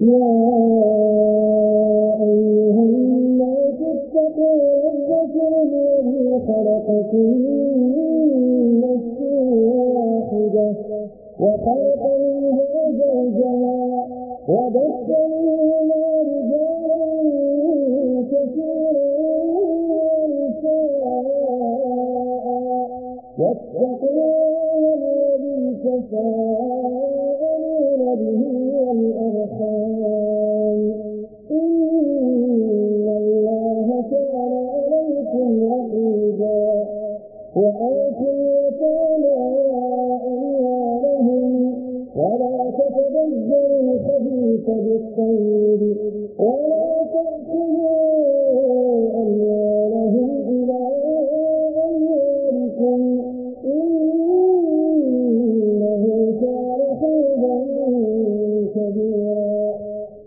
يا أيها الناس اتقوا ربكم الذي خلقكم واحدة وخلق منها زوجها وبث منهما رجالا كثيرا ونساء. واتقوا الله الذي بالطيب ولا تأكلوا أموالهم إلى أموالكم إنه كان حوبا كبيرا.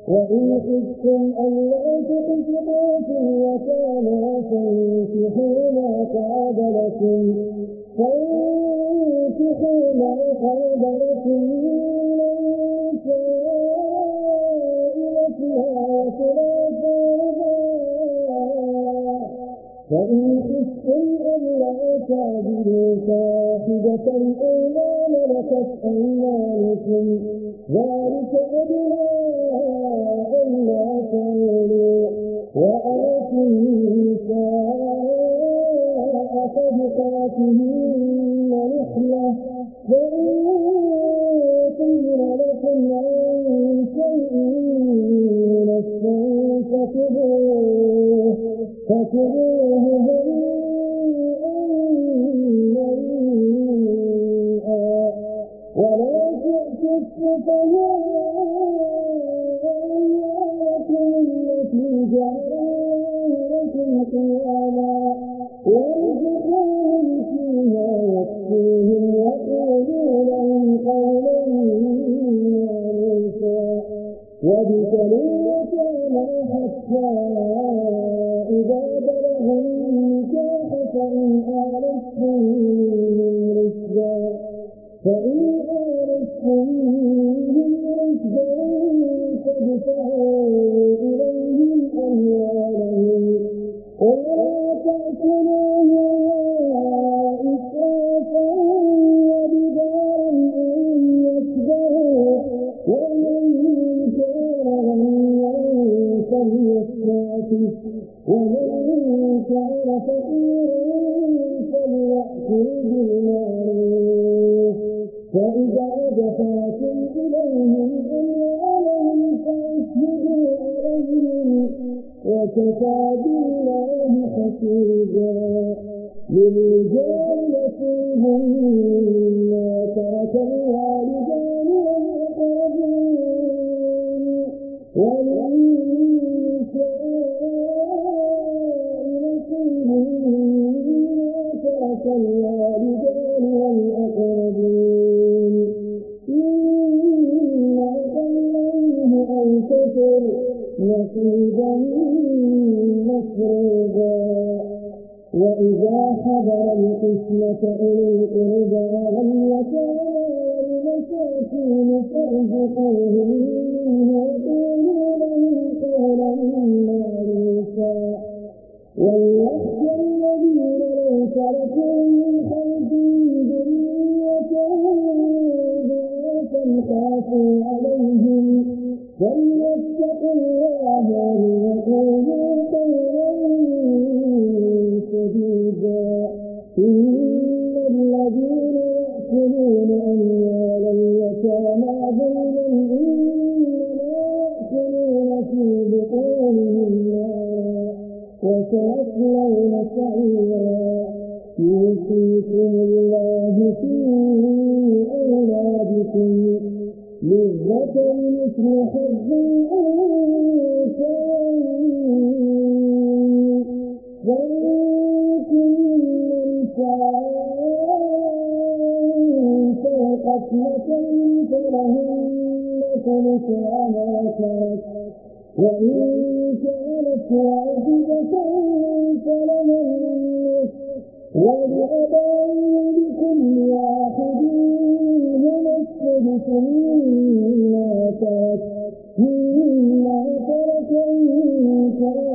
وإن خفتم ألا تقسطوا في اليتامى فانكحوا ما كعب لكم. لكم أيمان لكت أيمانكم. ذلك أدنى Thank. وكفى بالله حسيبا للرجال نصيب ترك الله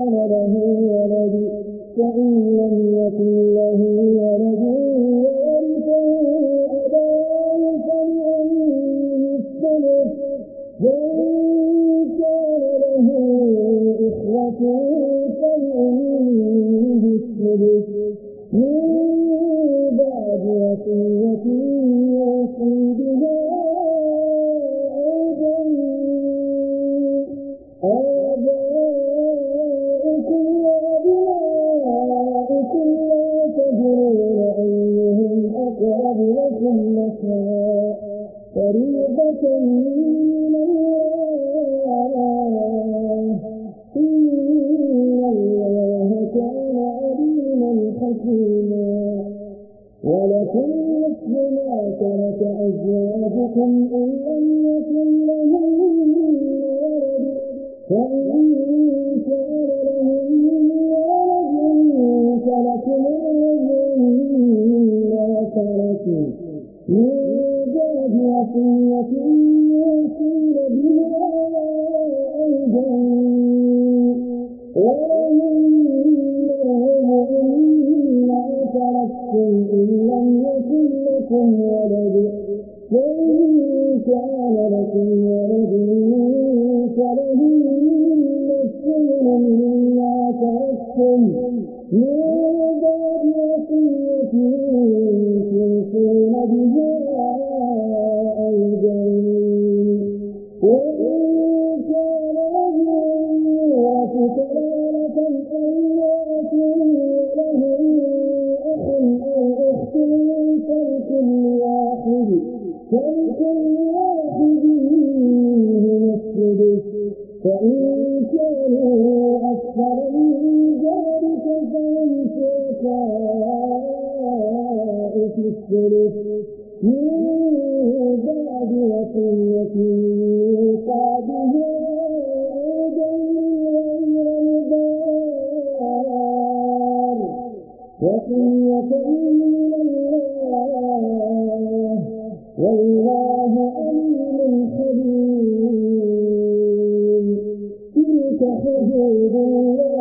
كان له ولد فإن حدود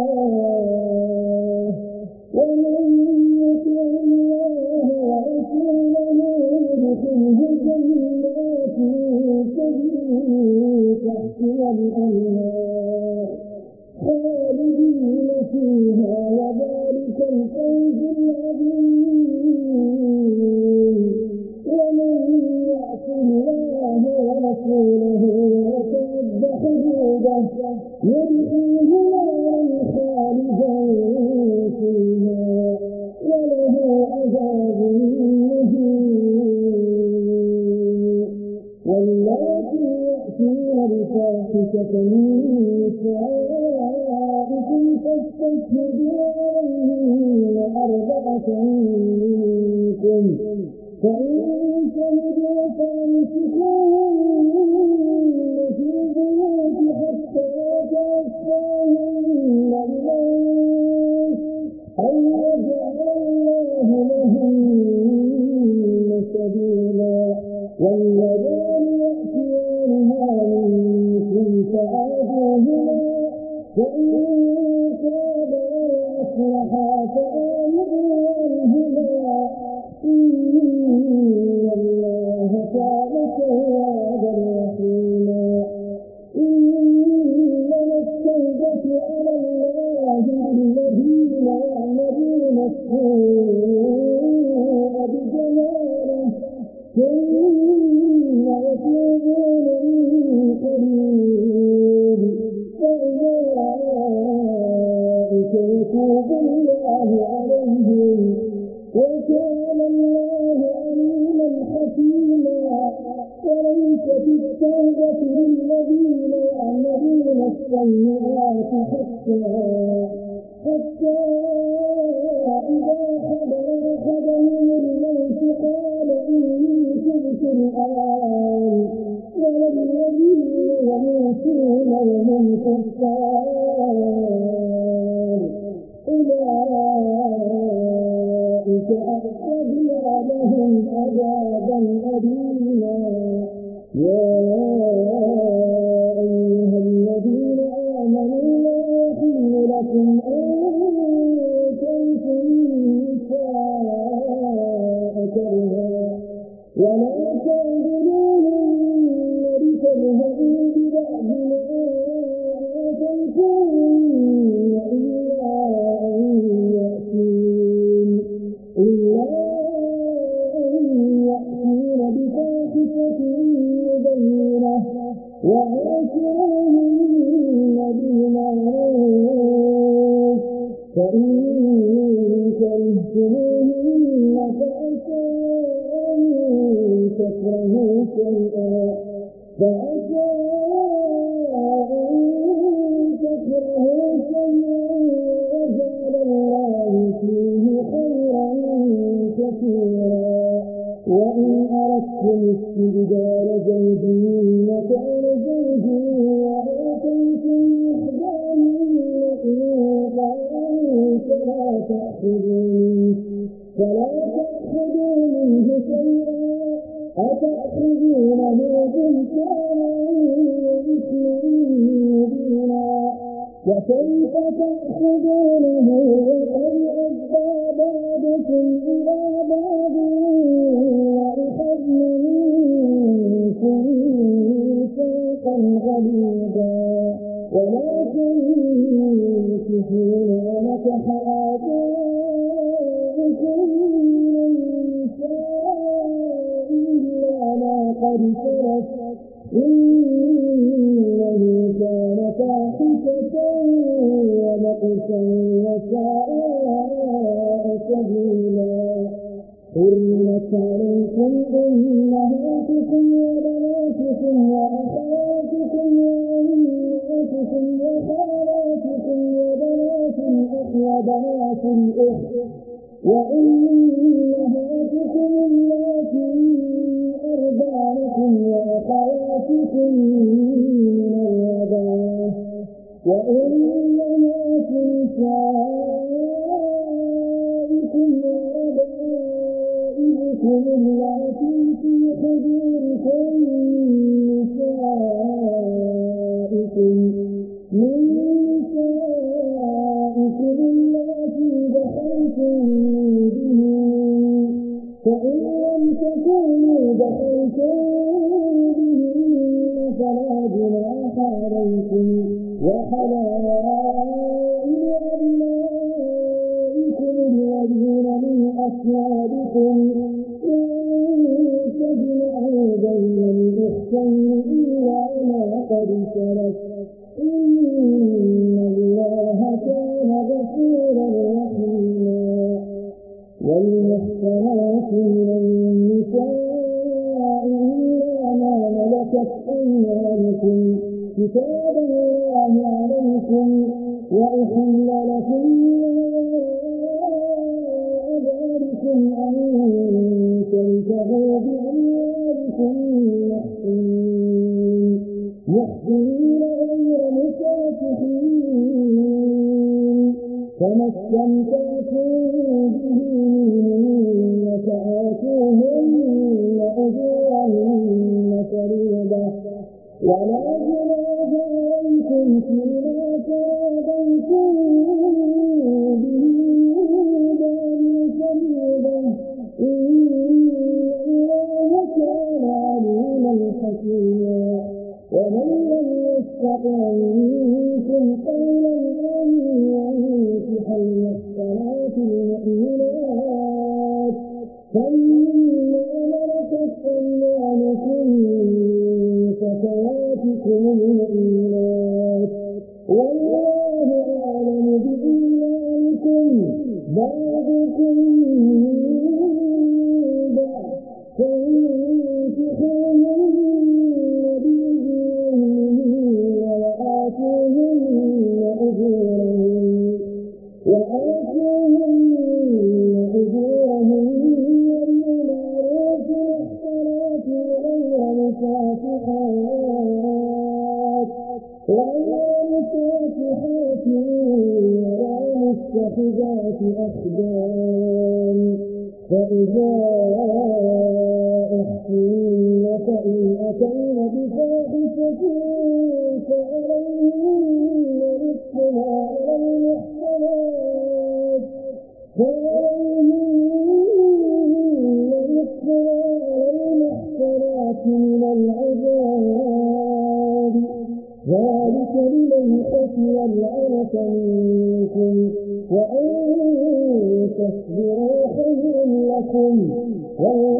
لكم تكرهوهن فأسى أن تكرهوا شيئا. دون وَالْعَرَفَ العرف منكم وأن تصبروا خير لكم. والله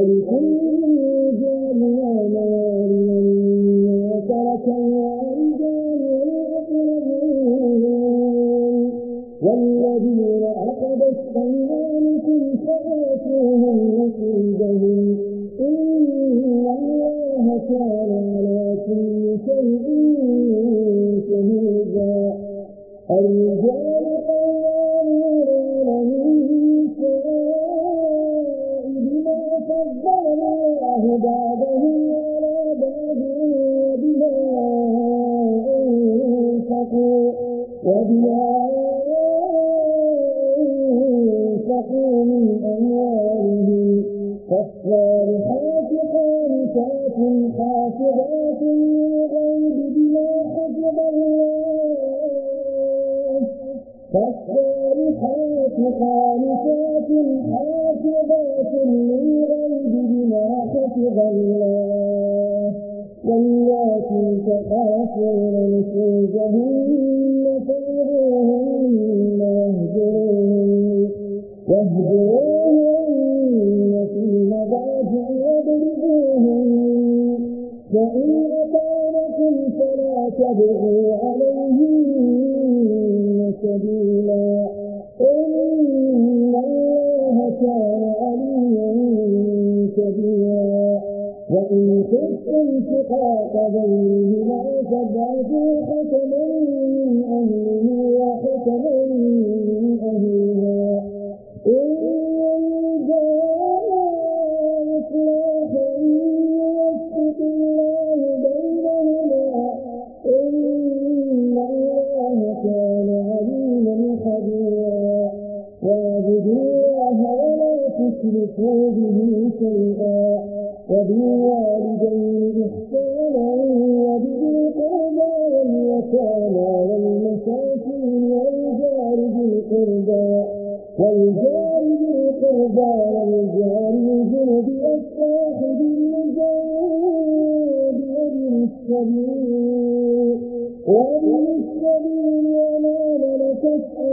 ولكل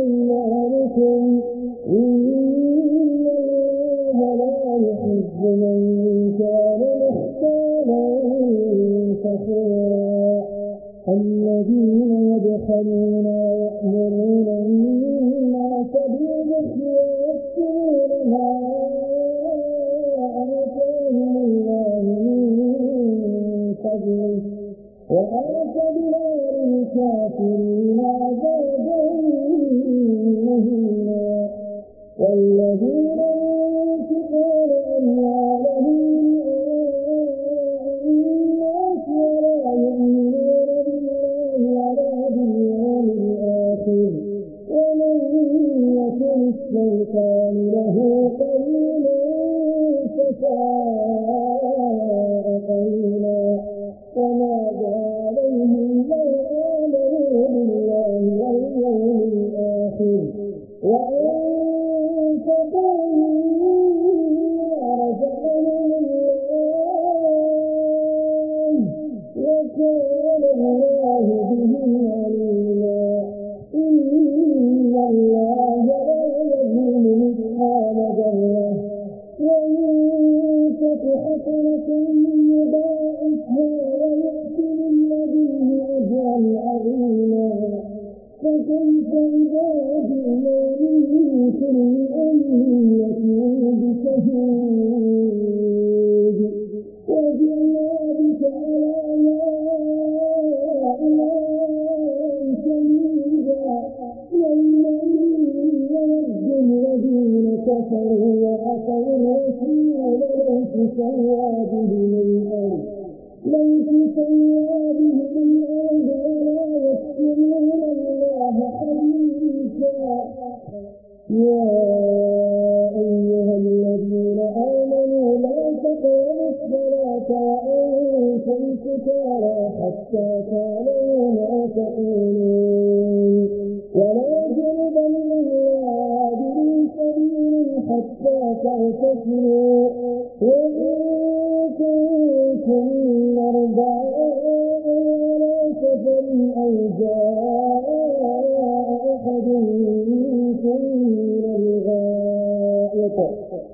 أيمانكم إن الله لا يحب من كان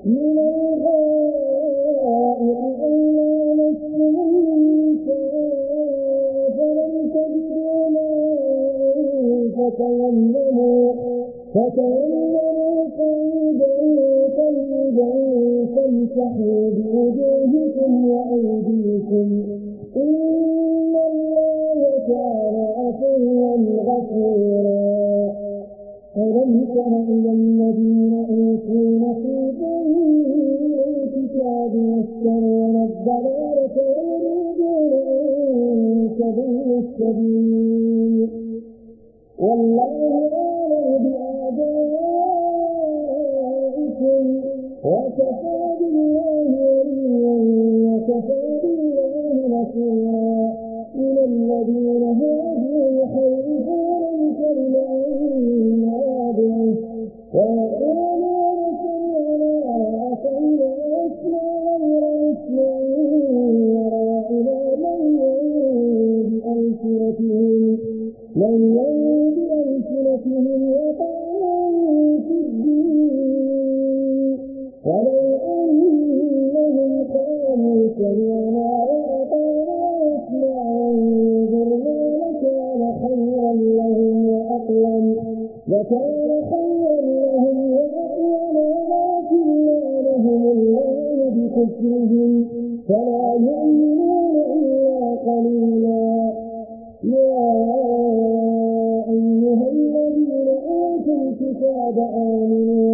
من الغائط ألا نسكن النساء فلم تجدوا ماء فتيمموا فتيمموا طيبا طيبا فامسحوا بوجوهكم وأيديكم إن الله كان عفوا غفورا ألم تر إلى Lady مثلهم فلا يؤمنون إلا قليلا. يا أيها الذين أوتوا الكتاب آمنوا.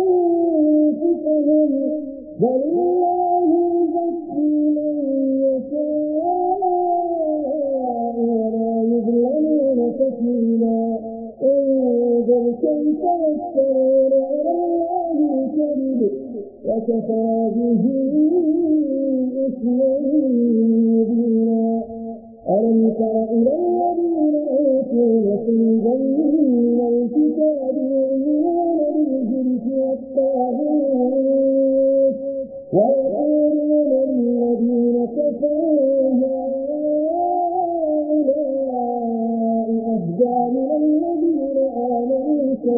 فلله يزكي من يشاء ولا يظلمون تكليلا انظر كيف يفترون على الله الكذب وكفى به إثما مبينا. ألم تر اليه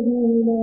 سبيلا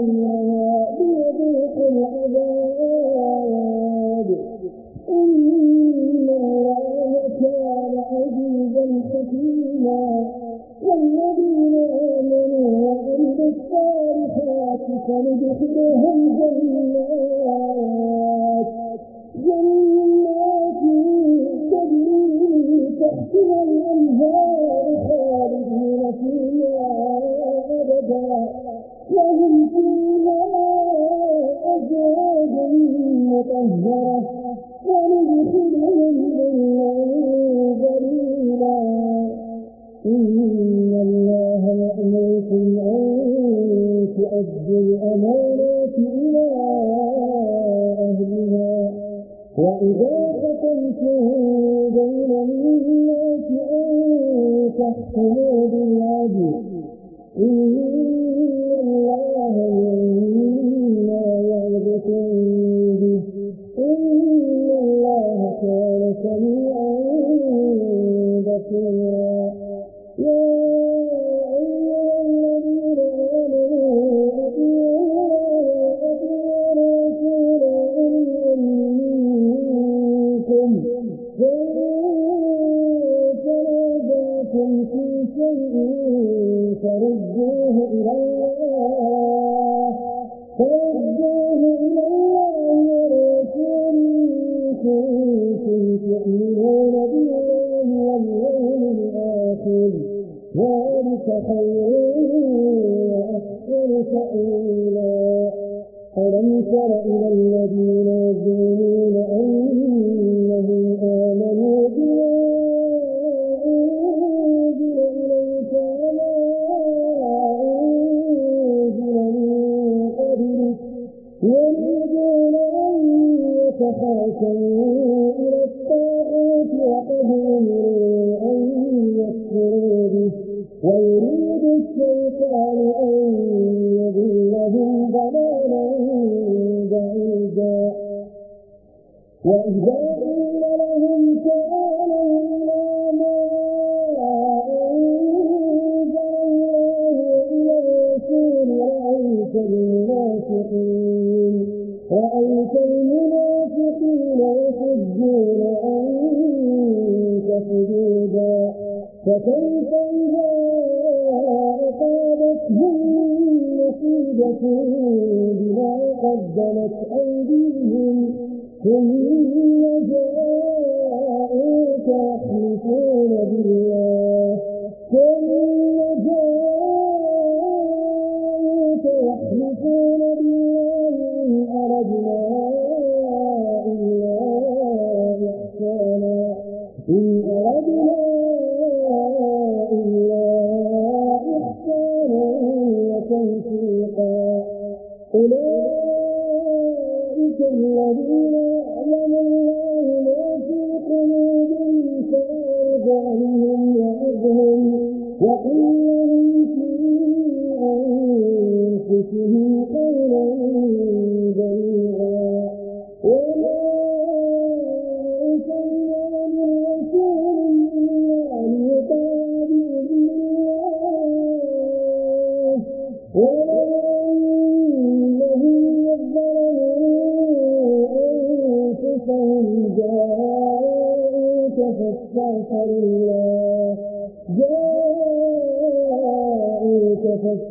Beli. رأيت المنافقين يحجون عنك سجودا فكيف إذا أصابتهم مصيبة بما قدمت أيديهم؟ ثم جاءوا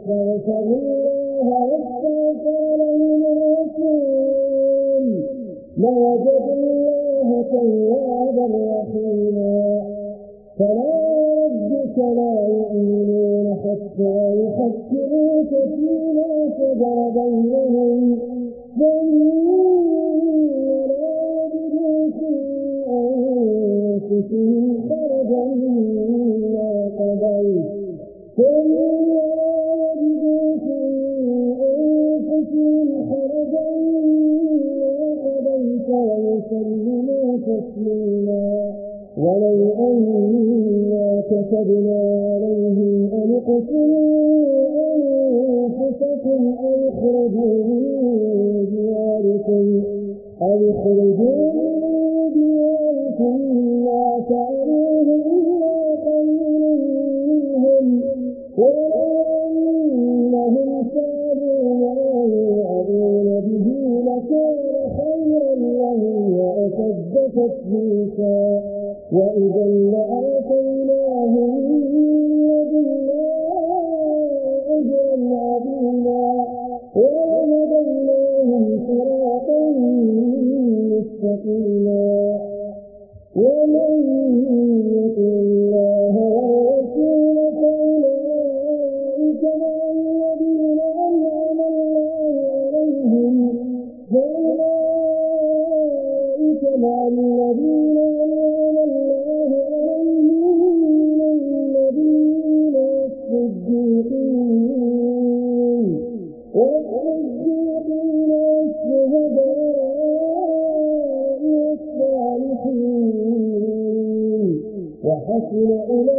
فاستغفروا الله واستغفر لهم لوجدوا الله توابا رحيما فلا ربك لا يؤمنون حتى يحكموك فيما شجر بينهم كتبنا عليهم أن اقتلوا أنفسكم أو اخرجوا من دياركم أو اخرجوا من دياركم ما فعلوه إلا قليل منهم ولو أنهم ما يوعظون به لكان خيرا لهم وأشد تثبيتا. وإذا لآتيناهم ya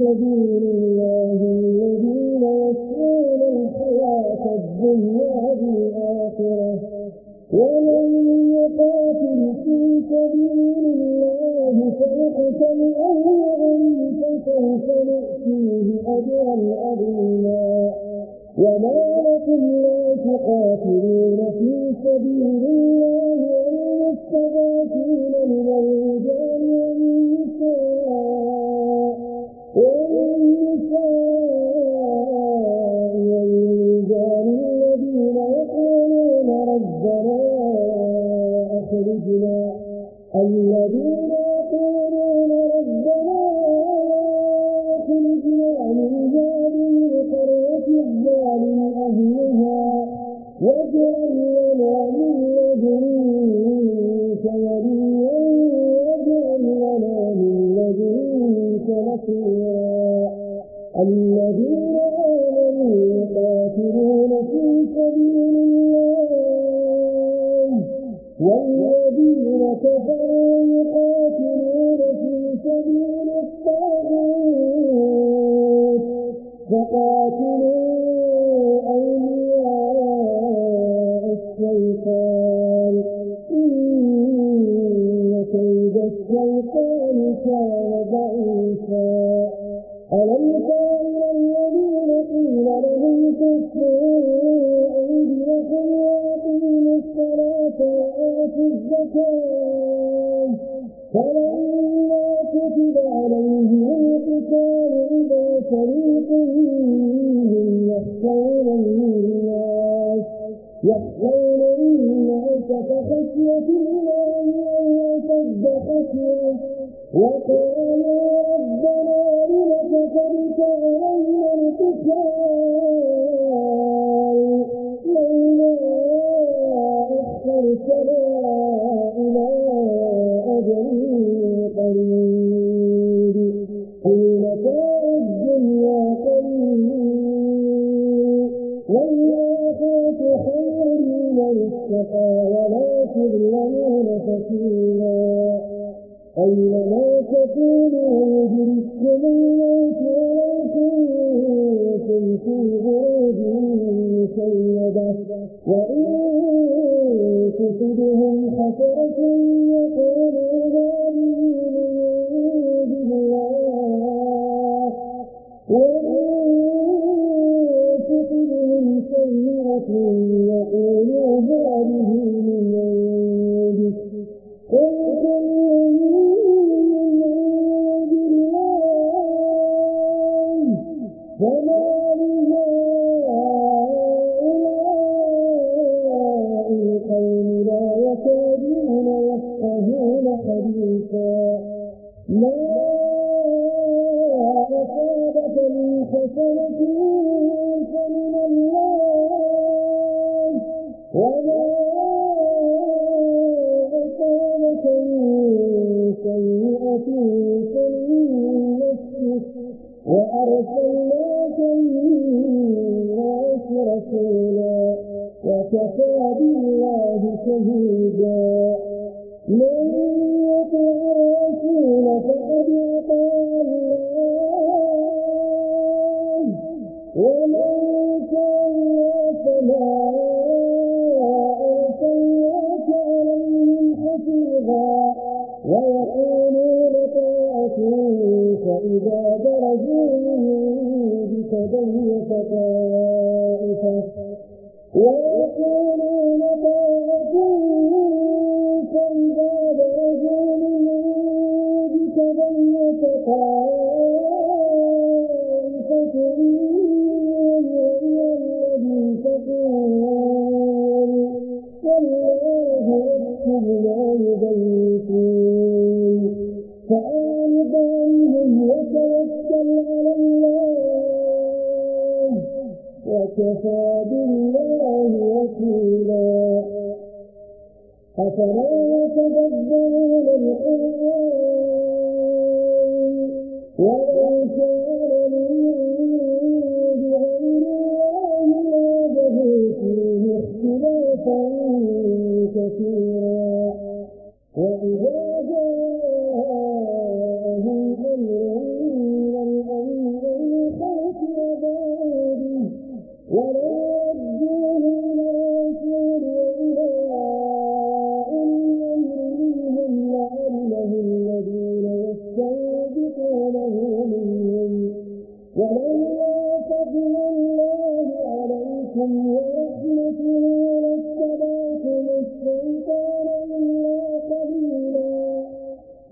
سبيل الله الذين يسرون الحياة الدنيا بالآخرة ومن يقاتل في سبيل الله فيقتل أو يغلب فسوف نؤتيه أجرا عظيما. وما لكم لا تقاتلون في سبيل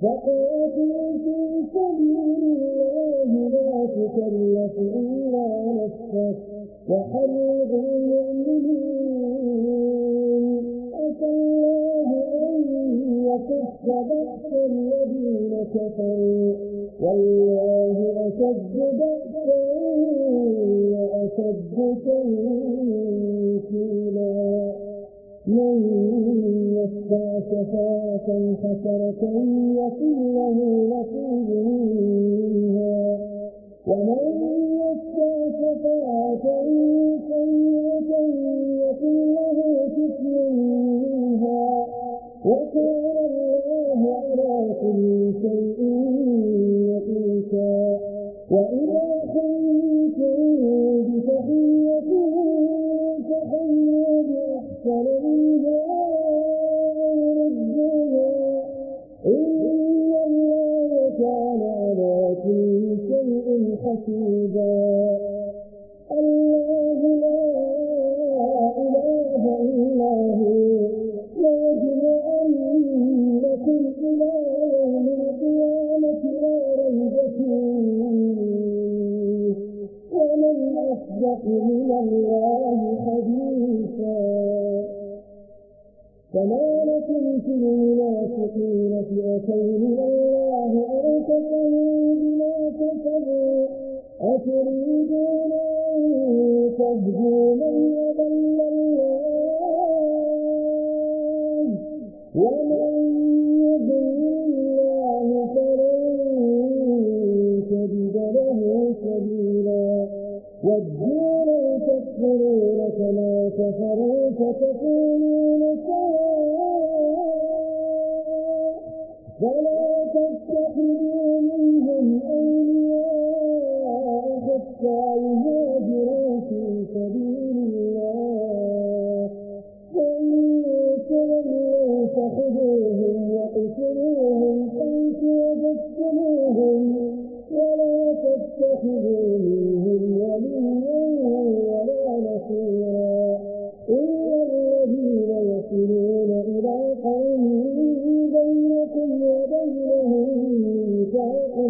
فقاتل في سبيل الله لا تكلف إلا نفسك وحرض المؤمنين. أتى الله أن يكف بأس الذين كفروا. والله أشد بأسا وأشد تنكيلا. من يشفع منها. ومن يشفع شفاعة سيئة يكن له منها. وكان الله على كل شيء يقيتا وإذا كنت بتحية فحية بأحسنها المنافقين فئتين الله لَا بما كسبوا أتريدون أن تهدوا من يضل الله ومن يضل الله فلن تجد له سبيلا وادوا لو تكفرون كما كفروا فتكونوا Wo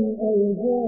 أيديهم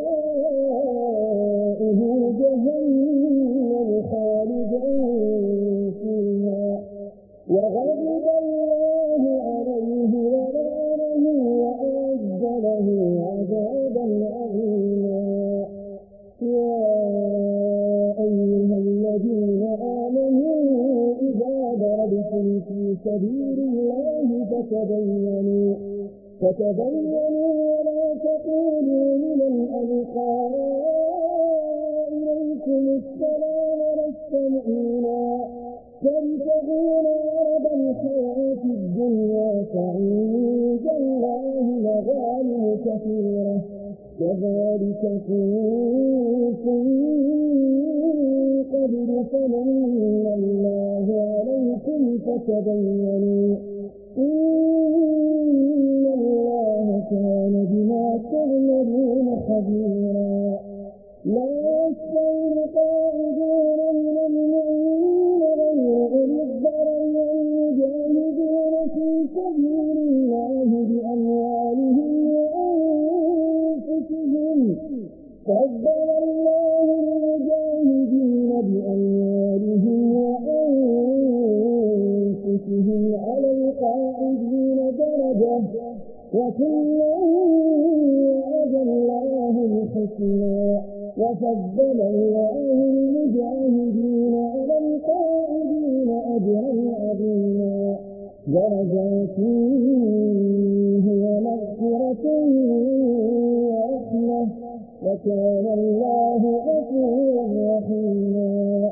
سبيل الله فتبينوا فتبينوا ولا تقولوا من الألقاء إليكم السلام لست مؤمنا. تبتغون عرض الحياة الدنيا فعند الله مغانم كثيرة كذلك كنتم يضرب من الله عليكم فتبينوا إن الله كان بما تعملون خبيرا لا وكلا وعد الله الحسنى وفضل الله المجاهدين على القاعدين أجرا عظيما درجات هي مغفرة ورحمة وكان الله غفورا رحيما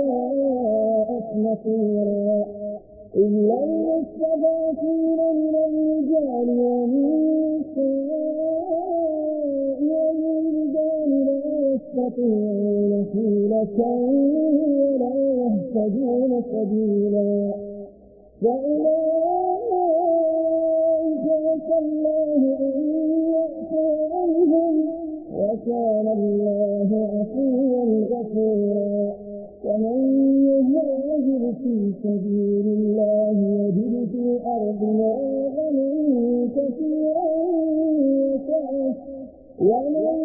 وساءت مصيرا إلا المستضعفين من الرجال والنساء والولدان لا يستطيعون حيلة ولا يهتدون سبيلا. فأولئك عسى الله أن يعفو عنهم وكان الله في سبيل الله يجد في الأرض مراغما كثيرا وسعه ومن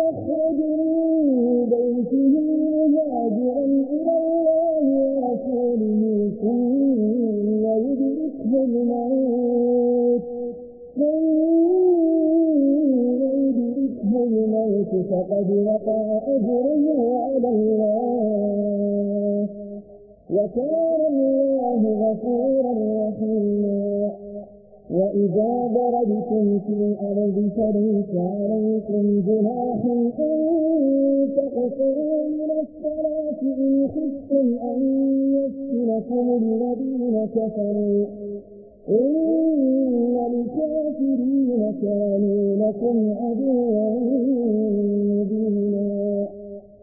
يخرج من بيته مهاجرا إلى الله ورسوله ثم يدركه الموت ثم يدركه الموت فقد وقع أجره على الله. وكان الله غفورا رحيما. وإذا ضربتم في الأرض فليس عليكم جناح أن تقصروا من الصلاة إن خفتم أن يفتنكم الذين كفروا. إن الكافرين كانوا لكم عدوا مبينا.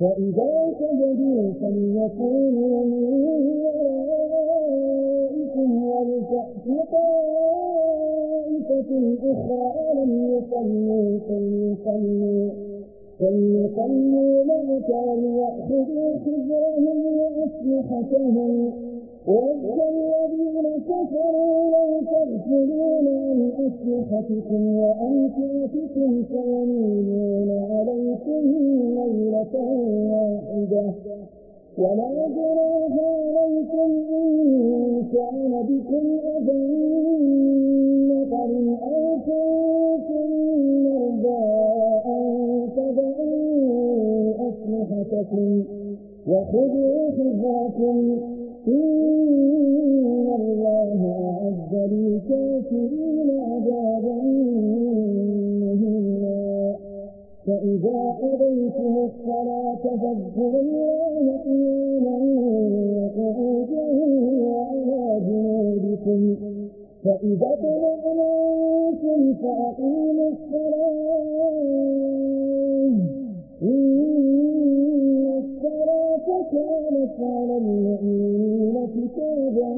فإذا سجدوا فليكونوا من ورائكم ولتأت طائفة أخرى لم يصلوا فليصلوا فليصلوا معك وليأخذوا حذرهم وأسلحتهم. ود الذين كفروا لو تغفلون عن أسلحتكم وأمتعتكم فيميلون عليكم ميلة واحدة ولا جناح عليكم إن كان بكم أذى مطر أو كنتم مرضى أن تضعوا أسلحتكم وخذوا حذركم إن الله أعد للكافرين عذابا مهينا فإذا قضيتم الصلاة فاذكروا الله قياما وقعودا وعلى جنوبكم فإذا اطمأنتم فأقيموا الصلاة كانت على المؤمنين كتابا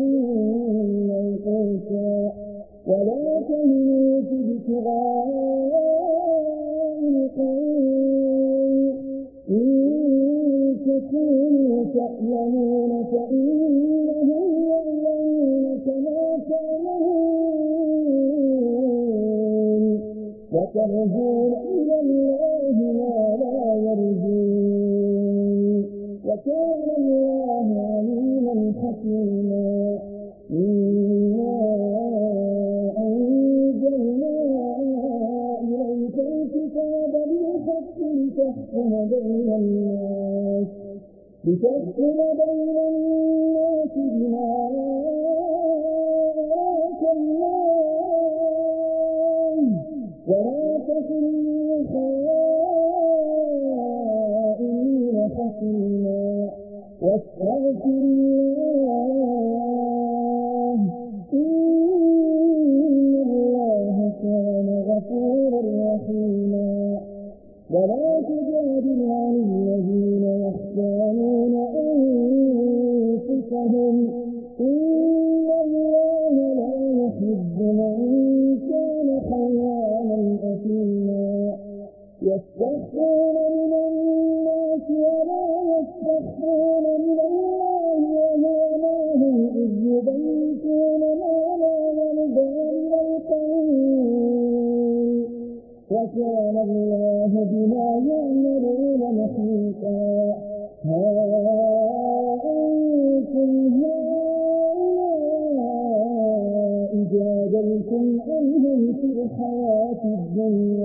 موقوتا ولا تهنوا في ابتغاء القوم. إن تكونوا تألمون فإنهم يعلمون كما تعلمون. ويسترجون وكان الله عليما حكيما. إنا أنزلنا إليك الكتاب بالحق لتحكم بين الناس لتحكم بين الناس الدنيا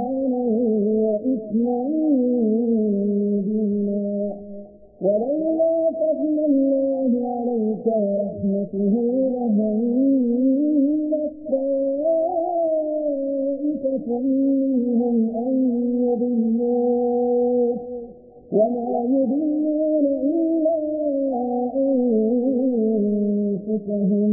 بهتانا وإثما مبينا ولولا فضل الله عليك ورحمته لهمت طائفة منهم أن يضلوك وما يضلون إلا أنفسهم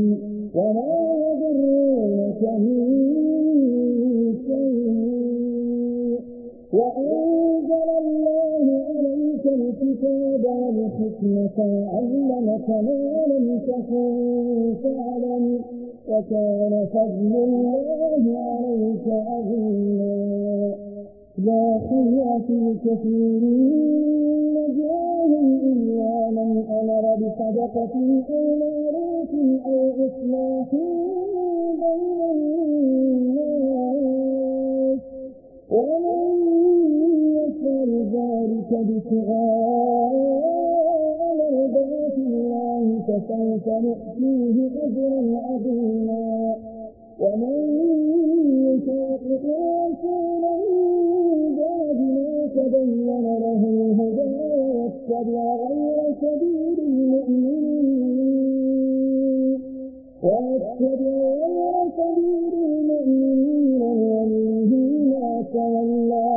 والحكمة وعلمك ما لم تكن تعلم وكان فضل الله عليك عظيما. لا خير في كثير من إلا من أمر بصدقة أو معروف أو إصلاح بين الناس. ومن يفعل ذلك الله فسوف نؤتيه أجرا عظيما. ومن يشاقق الرسول من بعد ما تبين له الهدى ويتبع غير سبيل المؤمنين. ويتبع غير سبيل المؤمنين وليه ما تولى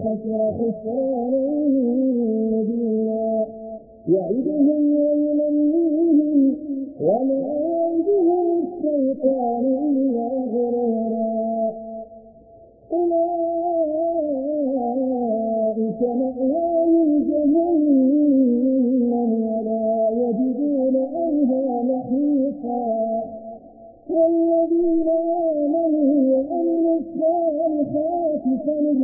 خسر خسرانا مبينا. يعدهم ويمنيهم وما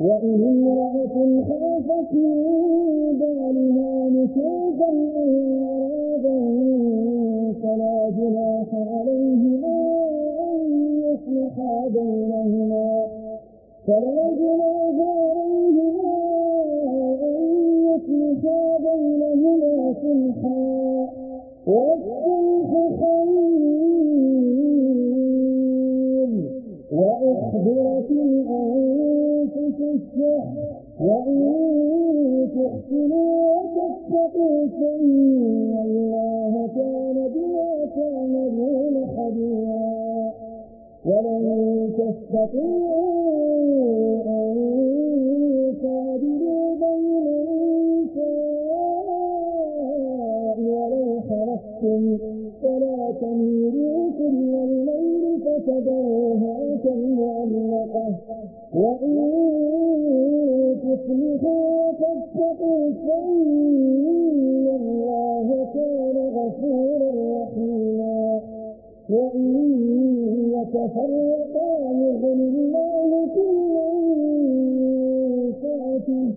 وإن امرأة خافت من بالها نشوزا أو إعراضا فلا جناح عليهما أن يصلحا بينهما فلا جناح عليهما أن يصلحا بينهما صلحا والصلح خير الشح وإن تحسنوا وتتقوا الله كان بما تعملون خبيرا ولن تستطيعوا أن تعدلوا بين النساء ولو حرصتم فلا تميلوا كل الليل فتذروها كالمعلقة وإن تصلحوا وتتقوا فإن الله كان غفورا رحيما وإن يتفرقا يغن الله كلا من سعته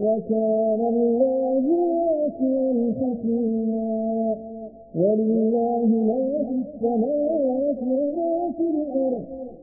وكان الله واسعا حكيما. ولله ما في السماوات وما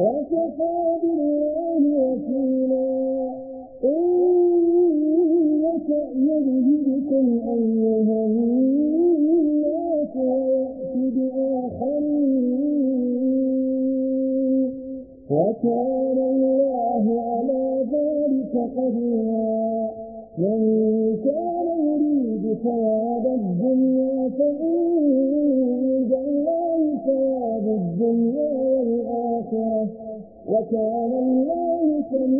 وكفى بالله وكيلا. إن يشأ يذهبكم أيها الناس ويأتي بآخرين. وكان الله على ذلك قديرا. من كان يريد ثواب الدنيا فعند الله ثواب الدنيا والآخرة وكان الله سميعا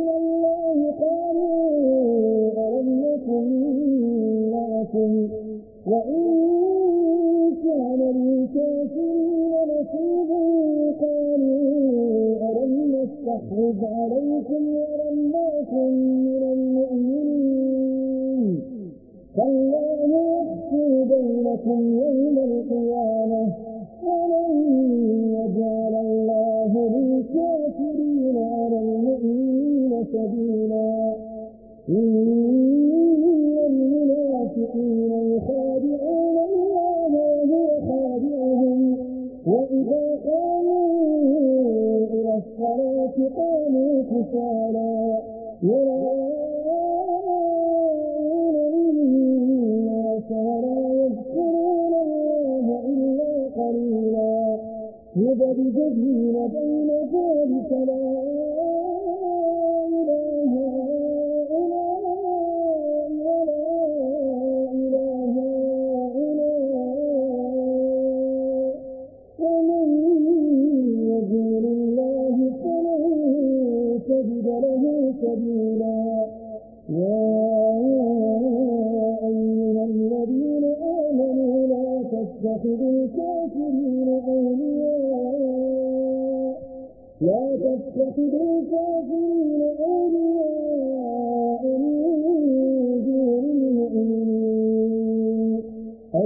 عليكم ورماكم من المؤمنين. فالله يحكم بينكم يوم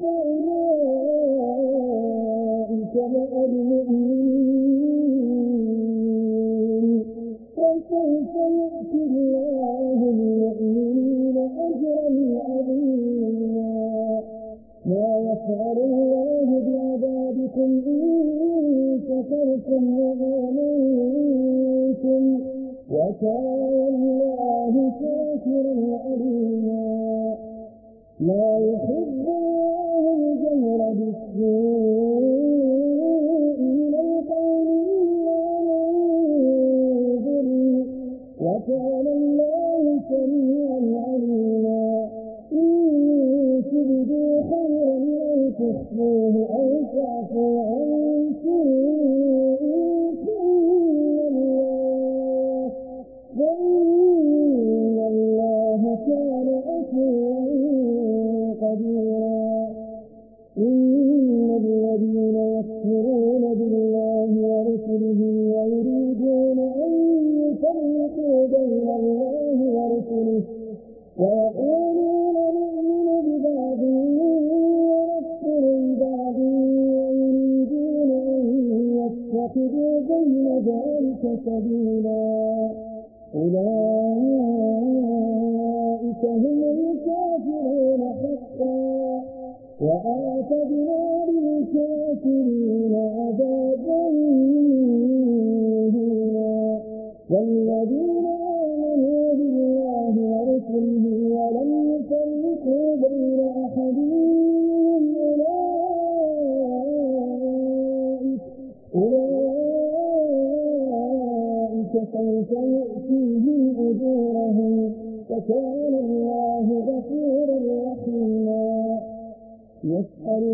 فأولئك مع المؤمنين. وسوف يؤتي الله المؤمنين أجرا عظيما. ما يفعل الله بعذابكم إن شكرتم وآمنتم. وكان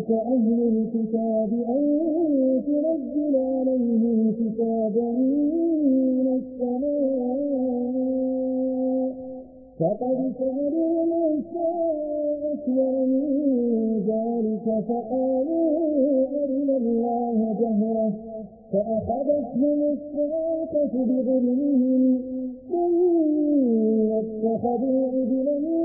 يسألك أهل الكتاب أن تنزل عليهم كتابا من السماء. فقد سألوا موسى أكبر من ذلك فقالوا أرنا الله جهرة. فأخذتهم الصاعقة بظلمهم ثم اتخذوا عجلا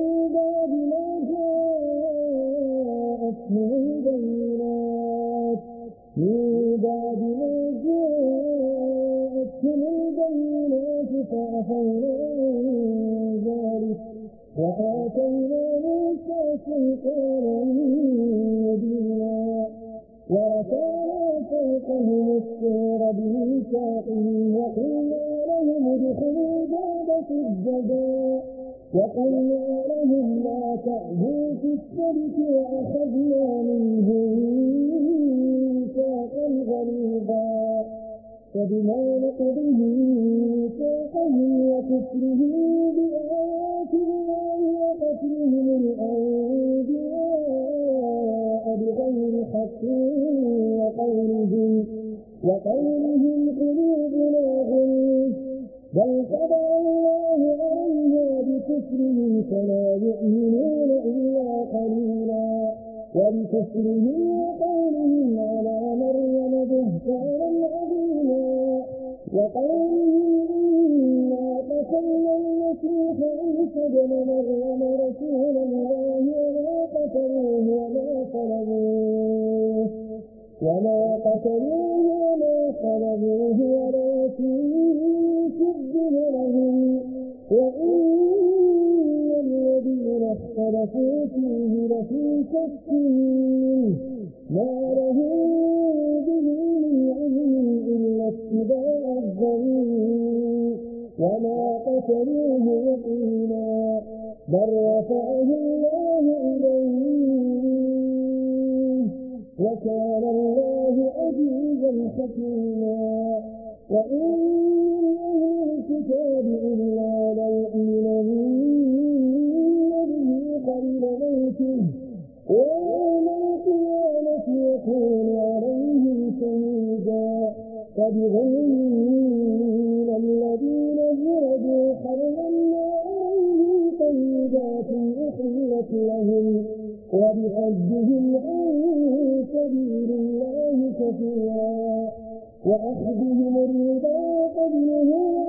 بميثاقهم وقلنا لهم ادخلوا باب سجدا وقلنا لهم لا تعدوا في السبت وأخذنا منهم ميثاقا غليظا فبما نقضهم ميثاقهم وكفرهم بآيات الله وقتلهم الأنبياء بغير حق وقولهم وقولهم بل طبع الله عليها بكفرهم فلا يؤمنون إلا قليلا. وبكفرهم وقولهم على مريم بهتانا عظيما. وقولهم إنا قتلنا المسيح عيسى ابن مريم رسول الله وما قتلوه وما صلبوه وما قتلوه وما صلبوه ولكن لهم وإن الذين اختلفوا فيه لفي شك ما له به من علم إلا اتباع الظن وما قتلوه يقينا بل رفعه الله إليه وكان الله عزيزا حكيما وإن الكتاب إلا ليؤمنن به قبل موته ويوم القيامة يكون عليهم شهيدا فبظلم من الذين هربوا حرمنا عليهم طيبات أحلت لهم وبحجهم عن سبيل الله كثيرا. وأخذهم الربا قبله عنه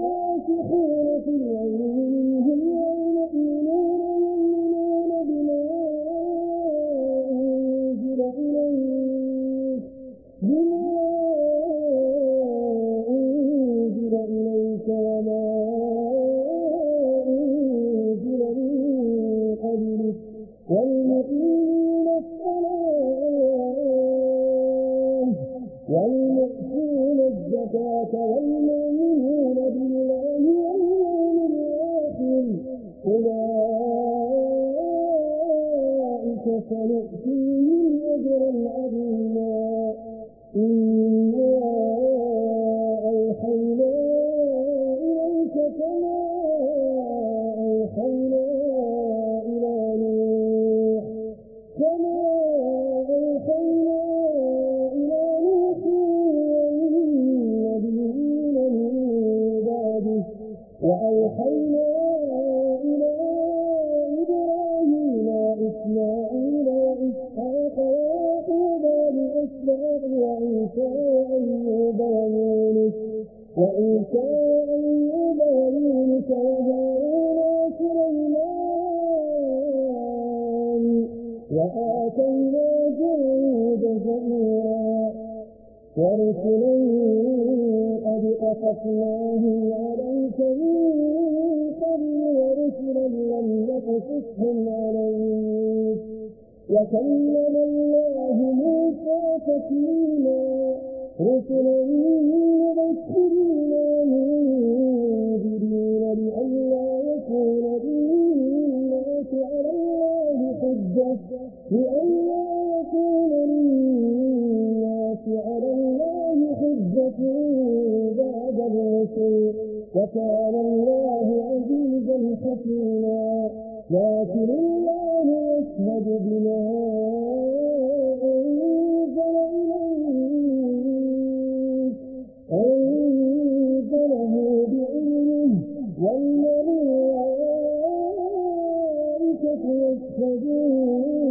يشهدون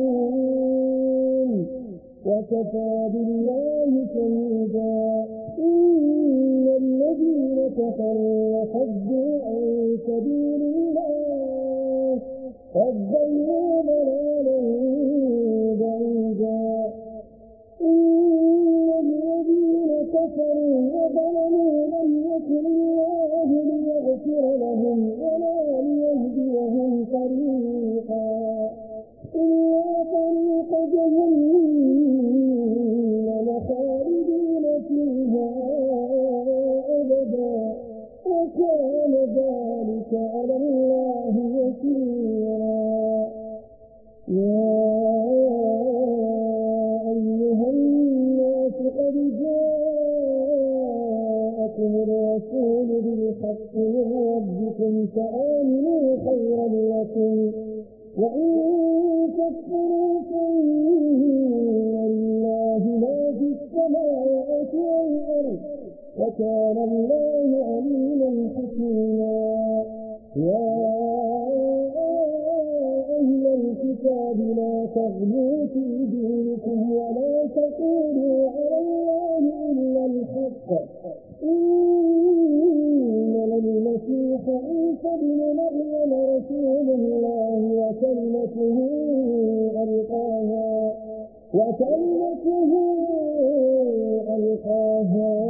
وكفى بالله شهيدا. إن الذين كفروا وصدوا عن سبيل الله قد ضلوا ذلك على الله يسيرا. يا أيها الناس قد جاءكم الرسول بالحق من ربكم فآمنوا خيرا لكم وإن تكفروا فإن لله ما في السماوات والأرض وكان الله عليما حكيما. يا أهل الكتاب لا تغلوا في دينكم ولا تقولوا على الله إلا الحق. إنما المسيح عيسى بن مريم رسول الله وكلمته ألقاها وكلمته ألقاها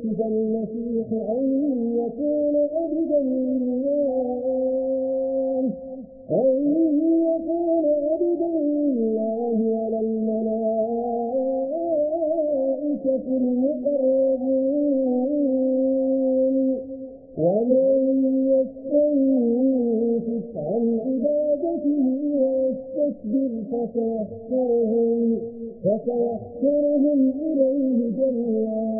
يستنكف المسيح أن يكون عبدا لله. أن يكون عبدا لله ولا الملائكة المقربون ومن يستنكف عن عبادته ويستكبر فسيحشرهم فسيحشرهم إليه جميعا.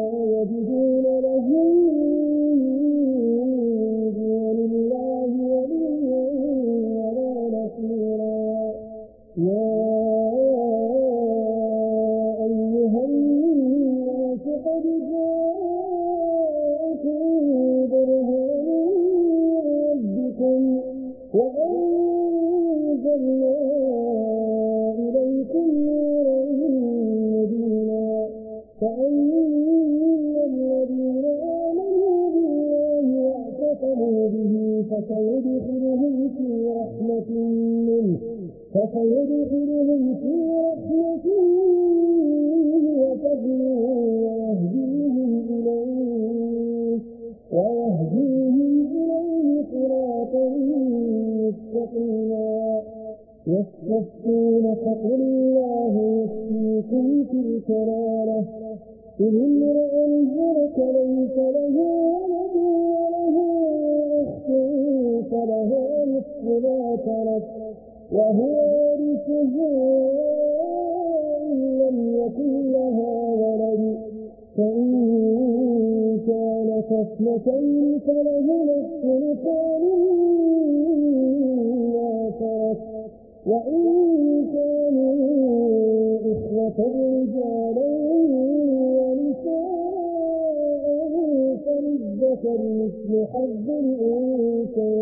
فسيدخلهم في رحمة منه فسيدخلهم في رحمة منه وفضل ويهديهم إليه ويهديهم إليه صراطا مستقيما يستفتونك قل الله يفتيكم في الكلالة إن امرأ هلك ليس له ولد ترك وهو يرثه إن لم يكن لها ولد. فإن كانت اثنتين فلهما الثلثان مما ترك. وإن كانوا إخوة رجالا ونساء فللذكر مثل حظ الأنثيين.